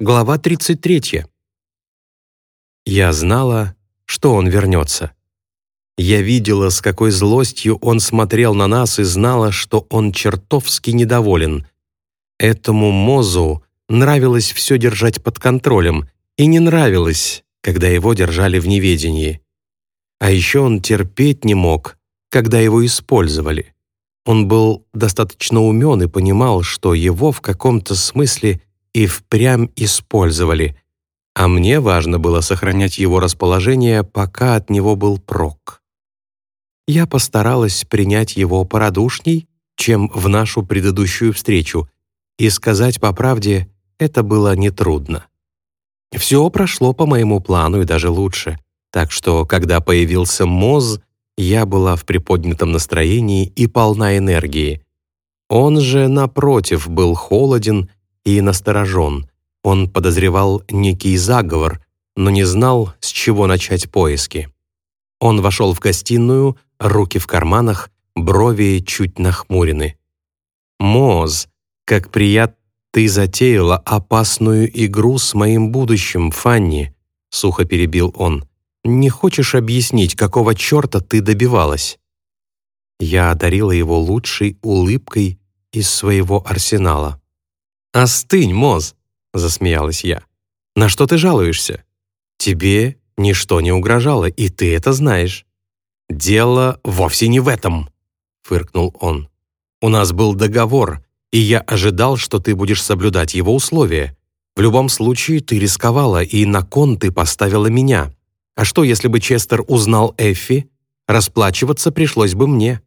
Глава 33. Я знала, что он вернется. Я видела, с какой злостью он смотрел на нас и знала, что он чертовски недоволен. Этому Мозу нравилось все держать под контролем, и не нравилось, когда его держали в неведении. А еще он терпеть не мог, когда его использовали. Он был достаточно умен и понимал, что его в каком-то смысле и впрямь использовали, а мне важно было сохранять его расположение, пока от него был прок. Я постаралась принять его порадушней, чем в нашу предыдущую встречу, и сказать по правде, это было нетрудно. Все прошло по моему плану и даже лучше, так что, когда появился Моз, я была в приподнятом настроении и полна энергии. Он же, напротив, был холоден и насторожен. Он подозревал некий заговор, но не знал, с чего начать поиски. Он вошел в гостиную, руки в карманах, брови чуть нахмурены. «Моз, как приятно ты затеяла опасную игру с моим будущим, Фанни», — сухо перебил он. «Не хочешь объяснить, какого черта ты добивалась?» Я одарила его лучшей улыбкой из своего арсенала. «Остынь, Моз!» — засмеялась я. «На что ты жалуешься? Тебе ничто не угрожало, и ты это знаешь». «Дело вовсе не в этом», — фыркнул он. «У нас был договор, и я ожидал, что ты будешь соблюдать его условия. В любом случае, ты рисковала, и на кон ты поставила меня. А что, если бы Честер узнал Эффи? Расплачиваться пришлось бы мне.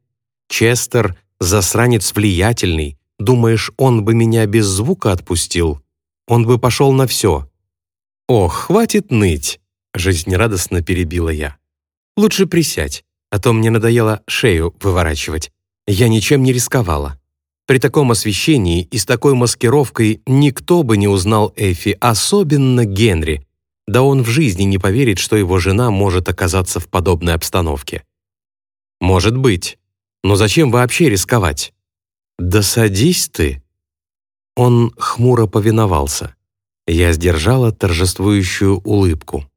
Честер — засранец влиятельный, Думаешь, он бы меня без звука отпустил? Он бы пошел на все». «Ох, хватит ныть!» — жизнерадостно перебила я. «Лучше присядь, а то мне надоело шею выворачивать. Я ничем не рисковала. При таком освещении и с такой маскировкой никто бы не узнал Эфи, особенно Генри. Да он в жизни не поверит, что его жена может оказаться в подобной обстановке. Может быть. Но зачем вообще рисковать? «Да садись ты!» Он хмуро повиновался. Я сдержала торжествующую улыбку.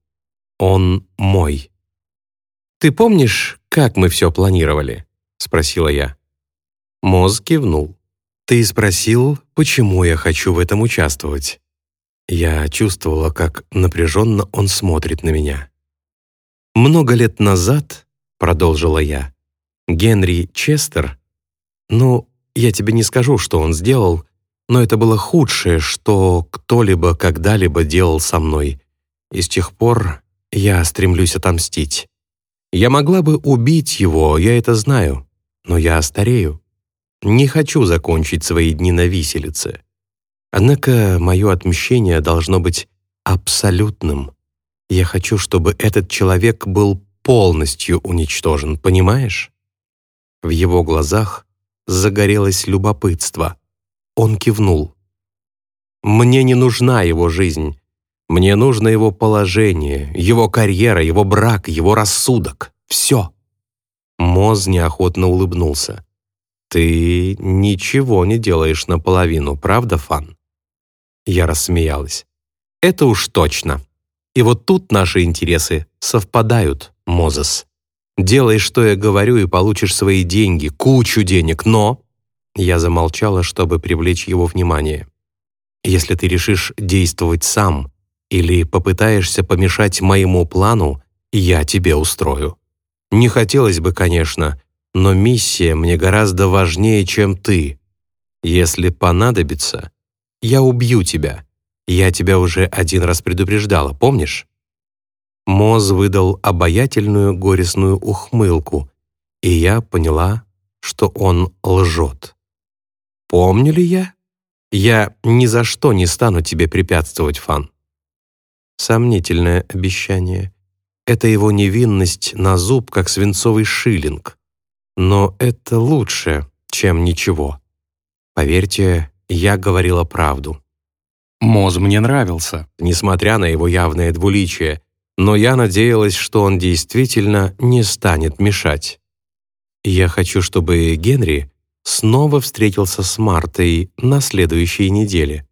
«Он мой». «Ты помнишь, как мы все планировали?» — спросила я. Моз кивнул. «Ты спросил, почему я хочу в этом участвовать?» Я чувствовала, как напряженно он смотрит на меня. «Много лет назад», — продолжила я, — «Генри Честер, ну, я тебе не скажу, что он сделал, но это было худшее, что кто-либо когда-либо делал со мной. И с тех пор я стремлюсь отомстить. Я могла бы убить его, я это знаю, но я старею. Не хочу закончить свои дни на виселице. Однако мое отмщение должно быть абсолютным. Я хочу, чтобы этот человек был полностью уничтожен, понимаешь? В его глазах загорелось любопытство. Он кивнул. «Мне не нужна его жизнь. Мне нужно его положение, его карьера, его брак, его рассудок. Все». Моз неохотно улыбнулся. «Ты ничего не делаешь наполовину, правда, Фан?» Я рассмеялась. «Это уж точно. И вот тут наши интересы совпадают, Мозес». Делай, что я говорю, и получишь свои деньги, кучу денег, но...» Я замолчала, чтобы привлечь его внимание. «Если ты решишь действовать сам или попытаешься помешать моему плану, я тебе устрою. Не хотелось бы, конечно, но миссия мне гораздо важнее, чем ты. Если понадобится, я убью тебя. Я тебя уже один раз предупреждала, помнишь?» Моз выдал обаятельную горестную ухмылку, и я поняла, что он лжет. «Помню ли я? Я ни за что не стану тебе препятствовать, Фан». Сомнительное обещание. Это его невинность на зуб, как свинцовый шиллинг. Но это лучше, чем ничего. Поверьте, я говорила правду. Моз мне нравился, несмотря на его явное двуличие, но я надеялась, что он действительно не станет мешать. Я хочу, чтобы Генри снова встретился с Мартой на следующей неделе.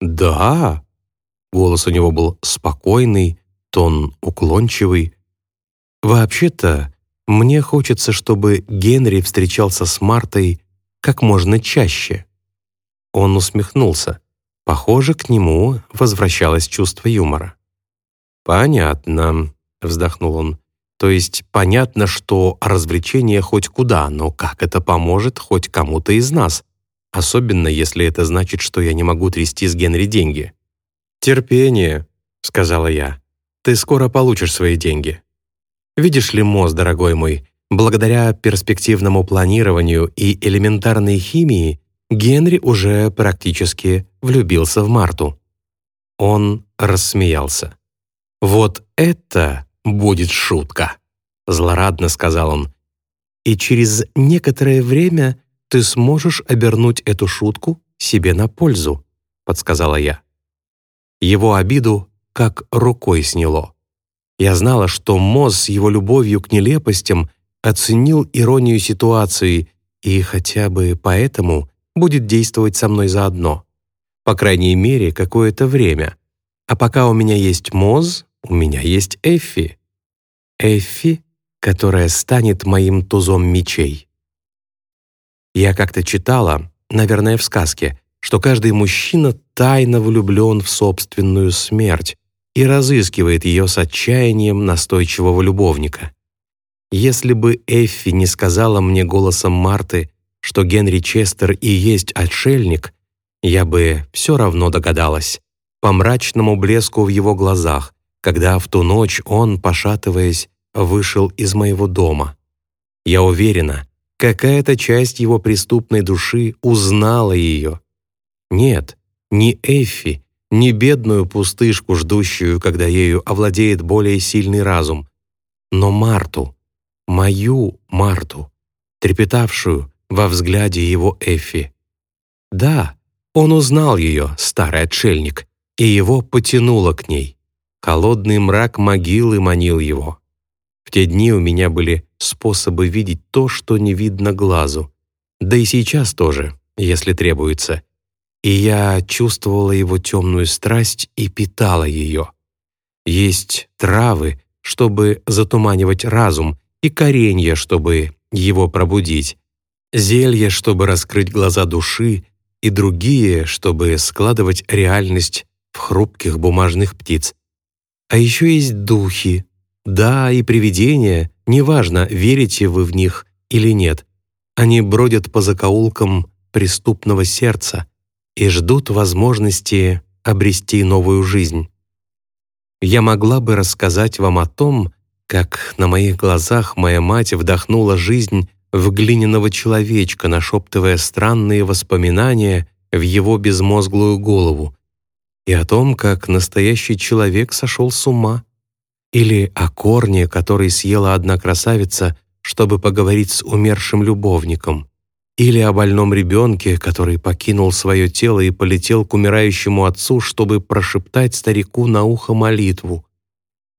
«Да?» Голос у него был спокойный, тон уклончивый. «Вообще-то, мне хочется, чтобы Генри встречался с Мартой как можно чаще». Он усмехнулся. Похоже, к нему возвращалось чувство юмора. «Понятно», — вздохнул он. «То есть понятно, что развлечение хоть куда, но как это поможет хоть кому-то из нас? Особенно, если это значит, что я не могу трясти с Генри деньги». «Терпение», — сказала я. «Ты скоро получишь свои деньги». «Видишь ли, Моз, дорогой мой, благодаря перспективному планированию и элементарной химии Генри уже практически влюбился в Марту. Он рассмеялся. «Вот это будет шутка!» — злорадно сказал он. «И через некоторое время ты сможешь обернуть эту шутку себе на пользу», — подсказала я. Его обиду как рукой сняло. Я знала, что Моз с его любовью к нелепостям оценил иронию ситуации и хотя бы поэтому будет действовать со мной заодно. По крайней мере, какое-то время. А пока у меня есть Моз, у меня есть Эффи. Эффи, которая станет моим тузом мечей. Я как-то читала, наверное, в сказке, что каждый мужчина тайно влюблен в собственную смерть и разыскивает ее с отчаянием настойчивого любовника. Если бы Эффи не сказала мне голосом Марты, что Генри Честер и есть отшельник, я бы все равно догадалась. По мрачному блеску в его глазах, когда в ту ночь он, пошатываясь, вышел из моего дома. Я уверена, какая-то часть его преступной души узнала ее. Нет, не Эффи, не бедную пустышку, ждущую, когда ею овладеет более сильный разум, но Марту, мою Марту, трепетавшую, во взгляде его Эффи. Да, он узнал ее, старый отшельник, и его потянуло к ней. Холодный мрак могилы манил его. В те дни у меня были способы видеть то, что не видно глазу. Да и сейчас тоже, если требуется. И я чувствовала его темную страсть и питала ее. Есть травы, чтобы затуманивать разум, и коренья, чтобы его пробудить зелья, чтобы раскрыть глаза души, и другие, чтобы складывать реальность в хрупких бумажных птиц. А еще есть духи. Да, и привидения, неважно, верите вы в них или нет. Они бродят по закоулкам преступного сердца и ждут возможности обрести новую жизнь. Я могла бы рассказать вам о том, как на моих глазах моя мать вдохнула жизнь в глиняного человечка, нашептывая странные воспоминания в его безмозглую голову, и о том, как настоящий человек сошел с ума, или о корне, который съела одна красавица, чтобы поговорить с умершим любовником, или о больном ребенке, который покинул свое тело и полетел к умирающему отцу, чтобы прошептать старику на ухо молитву.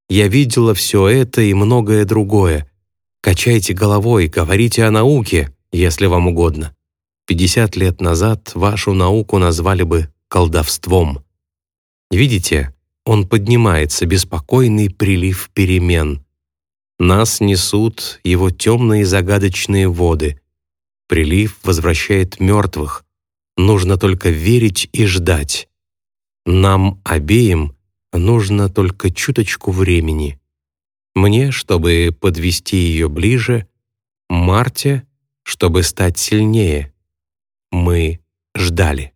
Я видела все это и многое другое, Качайте головой, говорите о науке, если вам угодно. 50 лет назад вашу науку назвали бы колдовством. Видите, он поднимается, беспокойный прилив перемен. Нас несут его темные загадочные воды. Прилив возвращает мертвых. Нужно только верить и ждать. Нам обеим нужно только чуточку времени. Мне, чтобы подвести ее ближе, Марте, чтобы стать сильнее. Мы ждали.